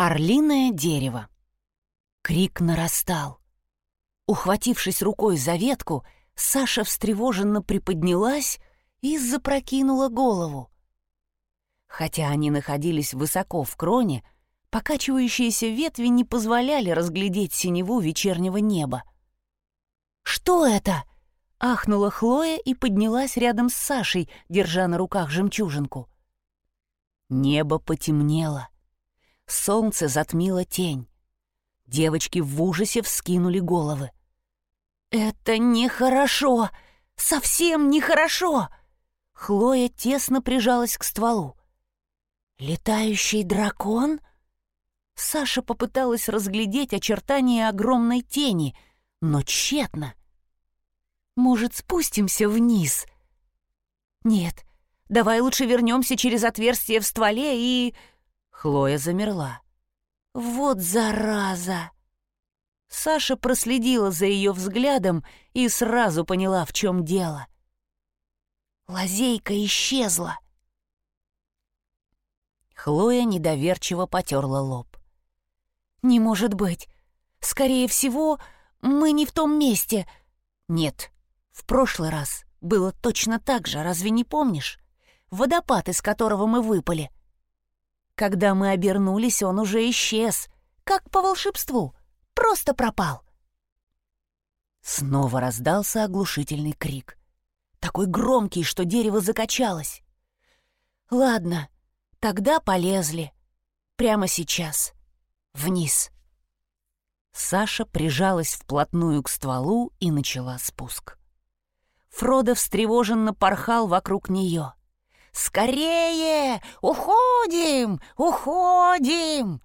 Орлиное дерево. Крик нарастал. Ухватившись рукой за ветку, Саша встревоженно приподнялась и запрокинула голову. Хотя они находились высоко в кроне, покачивающиеся ветви не позволяли разглядеть синеву вечернего неба. «Что это?» — ахнула Хлоя и поднялась рядом с Сашей, держа на руках жемчужинку. Небо потемнело. Солнце затмило тень. Девочки в ужасе вскинули головы. «Это нехорошо! Совсем нехорошо!» Хлоя тесно прижалась к стволу. «Летающий дракон?» Саша попыталась разглядеть очертания огромной тени, но тщетно. «Может, спустимся вниз?» «Нет, давай лучше вернемся через отверстие в стволе и...» Хлоя замерла. «Вот зараза!» Саша проследила за ее взглядом и сразу поняла, в чем дело. Лазейка исчезла. Хлоя недоверчиво потерла лоб. «Не может быть. Скорее всего, мы не в том месте. Нет, в прошлый раз было точно так же, разве не помнишь? Водопад, из которого мы выпали. Когда мы обернулись, он уже исчез, как по волшебству, просто пропал». Снова раздался оглушительный крик. Такой громкий, что дерево закачалось. «Ладно, Тогда полезли. Прямо сейчас. Вниз. Саша прижалась вплотную к стволу и начала спуск. Фродо встревоженно порхал вокруг нее. «Скорее! Уходим! Уходим!»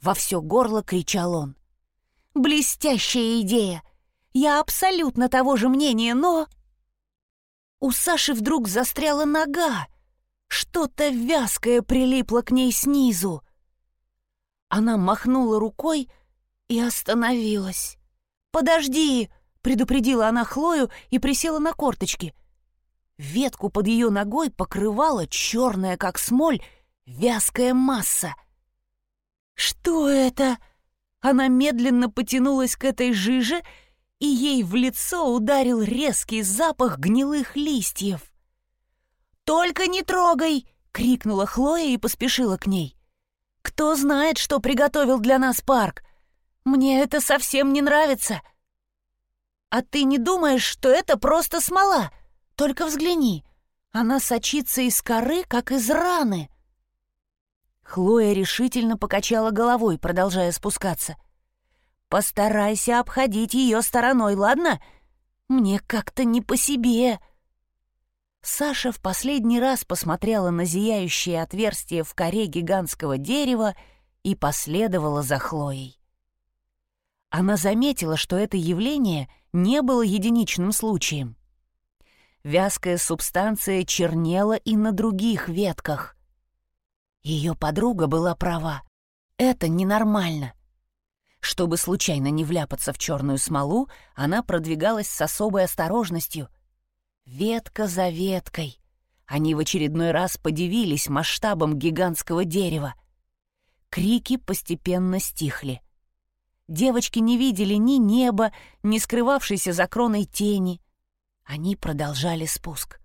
Во все горло кричал он. «Блестящая идея! Я абсолютно того же мнения, но...» У Саши вдруг застряла нога, что-то вязкое прилипло к ней снизу. Она махнула рукой и остановилась. «Подожди!» — предупредила она Хлою и присела на корточки. Ветку под ее ногой покрывала черная, как смоль, вязкая масса. «Что это?» Она медленно потянулась к этой жиже, и ей в лицо ударил резкий запах гнилых листьев. «Только не трогай!» — крикнула Хлоя и поспешила к ней. «Кто знает, что приготовил для нас парк? Мне это совсем не нравится!» «А ты не думаешь, что это просто смола? Только взгляни, она сочится из коры, как из раны!» Хлоя решительно покачала головой, продолжая спускаться. «Постарайся обходить ее стороной, ладно? Мне как-то не по себе!» Саша в последний раз посмотрела на зияющее отверстие в коре гигантского дерева и последовала за Хлоей. Она заметила, что это явление не было единичным случаем. Вязкая субстанция чернела и на других ветках. Ее подруга была права. Это ненормально. Чтобы случайно не вляпаться в черную смолу, она продвигалась с особой осторожностью — Ветка за веткой. Они в очередной раз подивились масштабом гигантского дерева. Крики постепенно стихли. Девочки не видели ни неба, ни скрывавшейся за кроной тени. Они продолжали спуск.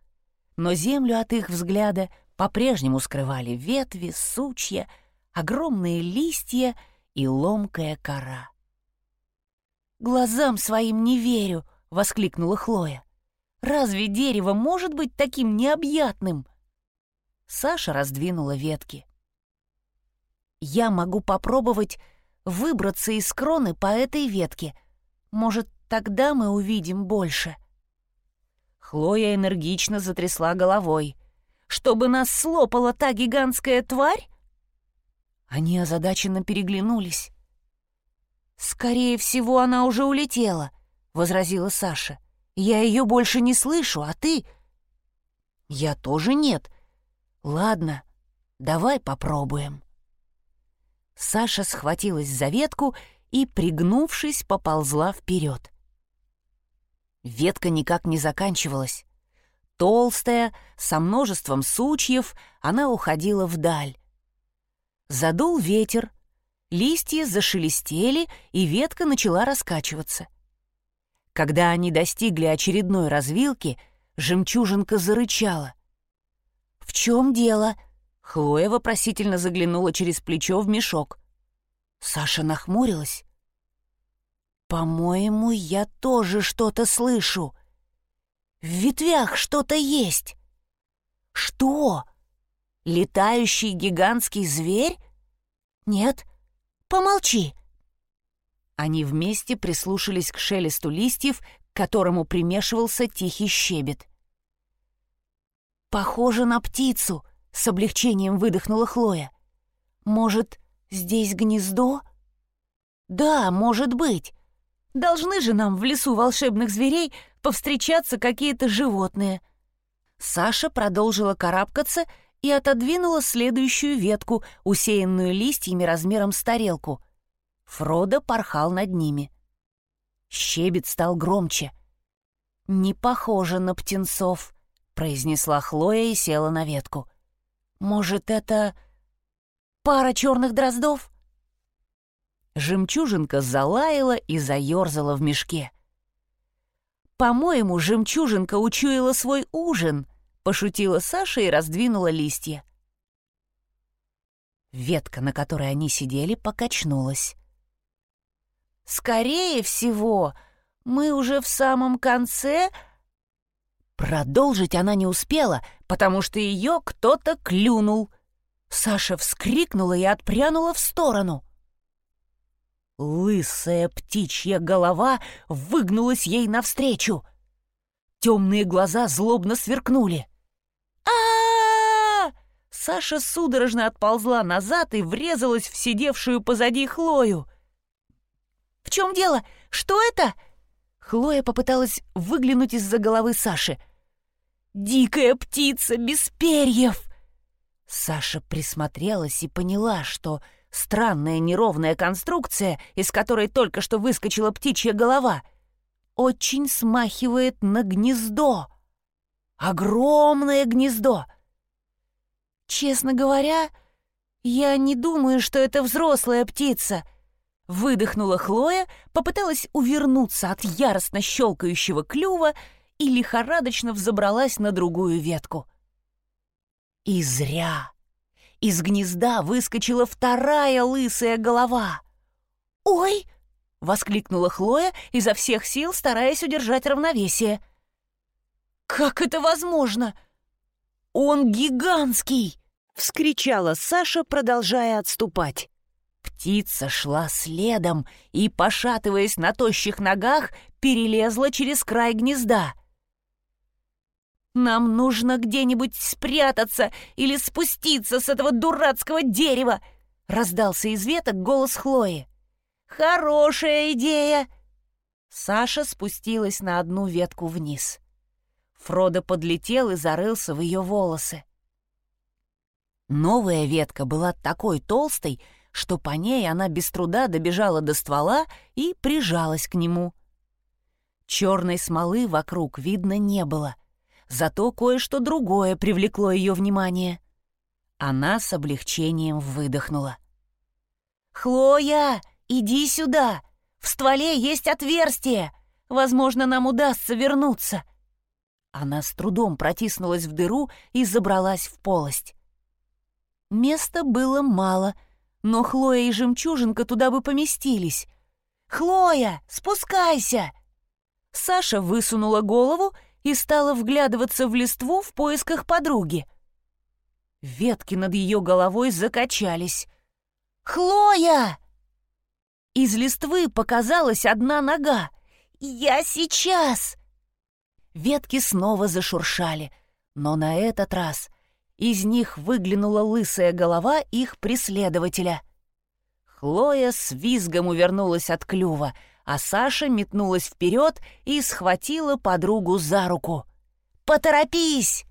Но землю от их взгляда по-прежнему скрывали ветви, сучья, огромные листья и ломкая кора. «Глазам своим не верю!» — воскликнула Хлоя. Разве дерево может быть таким необъятным? Саша раздвинула ветки. Я могу попробовать выбраться из кроны по этой ветке. Может, тогда мы увидим больше. Хлоя энергично затрясла головой. Чтобы нас слопала та гигантская тварь? Они озадаченно переглянулись. «Скорее всего, она уже улетела», — возразила Саша. Я ее больше не слышу, а ты...» «Я тоже нет. Ладно, давай попробуем». Саша схватилась за ветку и, пригнувшись, поползла вперед. Ветка никак не заканчивалась. Толстая, со множеством сучьев, она уходила вдаль. Задул ветер, Листья зашелестели, и ветка начала раскачиваться. Когда они достигли очередной развилки, жемчужинка зарычала. «В чем дело?» Хлоя вопросительно заглянула через плечо в мешок. Саша нахмурилась. «По-моему, я тоже что-то слышу. В ветвях что-то есть». «Что? Летающий гигантский зверь?» «Нет, помолчи». Они вместе прислушались к шелесту листьев, к которому примешивался тихий щебет. «Похоже на птицу», — с облегчением выдохнула Хлоя. «Может, здесь гнездо?» «Да, может быть. Должны же нам в лесу волшебных зверей повстречаться какие-то животные». Саша продолжила карабкаться и отодвинула следующую ветку, усеянную листьями размером с тарелку. Фродо порхал над ними. Щебет стал громче. «Не похоже на птенцов», — произнесла Хлоя и села на ветку. «Может, это пара черных дроздов?» Жемчужинка залаяла и заерзала в мешке. «По-моему, жемчужинка учуяла свой ужин», — пошутила Саша и раздвинула листья. Ветка, на которой они сидели, покачнулась. «Скорее всего, мы уже в самом конце...» Продолжить она не успела, потому что ее кто-то клюнул. Саша вскрикнула и отпрянула в сторону. Лысая птичья голова выгнулась ей навстречу. Темные глаза злобно сверкнули. а, Саша судорожно отползла назад и врезалась в сидевшую позади Хлою. «В чем дело? Что это?» Хлоя попыталась выглянуть из-за головы Саши. «Дикая птица без перьев!» Саша присмотрелась и поняла, что странная неровная конструкция, из которой только что выскочила птичья голова, очень смахивает на гнездо. Огромное гнездо. Честно говоря, я не думаю, что это взрослая птица — Выдохнула Хлоя, попыталась увернуться от яростно щелкающего клюва и лихорадочно взобралась на другую ветку. И зря. Из гнезда выскочила вторая лысая голова. «Ой!» — воскликнула Хлоя, изо всех сил стараясь удержать равновесие. «Как это возможно? Он гигантский!» — вскричала Саша, продолжая отступать. Птица шла следом и, пошатываясь на тощих ногах, перелезла через край гнезда. «Нам нужно где-нибудь спрятаться или спуститься с этого дурацкого дерева!» — раздался из веток голос Хлои. «Хорошая идея!» Саша спустилась на одну ветку вниз. Фродо подлетел и зарылся в ее волосы. Новая ветка была такой толстой, что по ней она без труда добежала до ствола и прижалась к нему. Черной смолы вокруг видно не было, зато кое-что другое привлекло ее внимание. Она с облегчением выдохнула. «Хлоя, иди сюда! В стволе есть отверстие! Возможно, нам удастся вернуться!» Она с трудом протиснулась в дыру и забралась в полость. Места было мало — но Хлоя и Жемчужинка туда бы поместились. «Хлоя, спускайся!» Саша высунула голову и стала вглядываться в листву в поисках подруги. Ветки над ее головой закачались. «Хлоя!» Из листвы показалась одна нога. «Я сейчас!» Ветки снова зашуршали, но на этот раз из них выглянула лысая голова их преследователя. Хлоя с визгом увернулась от клюва, а Саша метнулась вперед и схватила подругу за руку. «Поторопись!»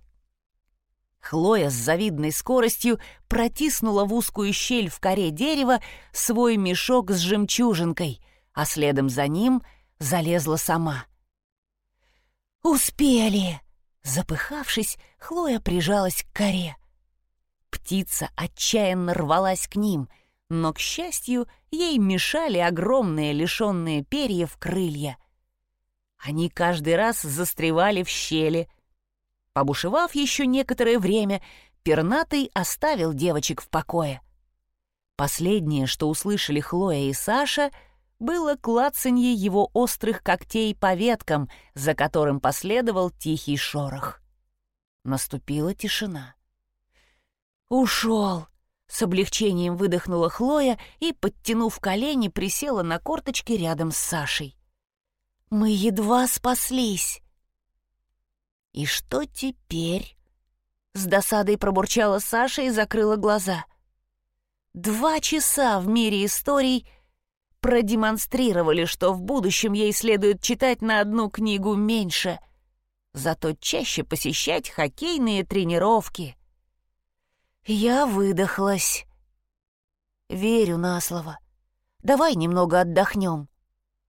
Хлоя с завидной скоростью протиснула в узкую щель в коре дерева свой мешок с жемчужинкой, а следом за ним залезла сама. «Успели!» Запыхавшись, Хлоя прижалась к коре. Птица отчаянно рвалась к ним, но, к счастью, ей мешали огромные лишенные перьев крылья. Они каждый раз застревали в щели. Побушевав еще некоторое время, пернатый оставил девочек в покое. Последнее, что услышали Хлоя и Саша, было клацанье его острых когтей по веткам, за которым последовал тихий шорох. Наступила тишина. «Ушел!» — с облегчением выдохнула Хлоя и, подтянув колени, присела на корточки рядом с Сашей. «Мы едва спаслись!» «И что теперь?» — с досадой пробурчала Саша и закрыла глаза. Два часа в мире историй продемонстрировали, что в будущем ей следует читать на одну книгу меньше, зато чаще посещать хоккейные тренировки. Я выдохлась. Верю на слово. Давай немного отдохнем.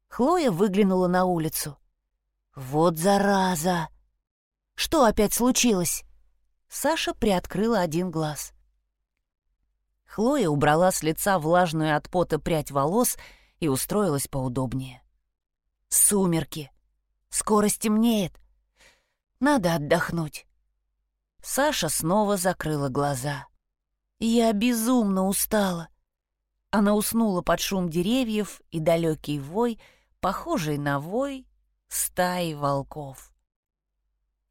Хлоя выглянула на улицу. Вот зараза! Что опять случилось? Саша приоткрыла один глаз. Хлоя убрала с лица влажную от пота прядь волос и устроилась поудобнее. «Сумерки! Скоро стемнеет! Надо отдохнуть!» Саша снова закрыла глаза. «Я безумно устала!» Она уснула под шум деревьев и далекий вой, похожий на вой стаи волков.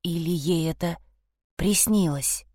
Или ей это приснилось?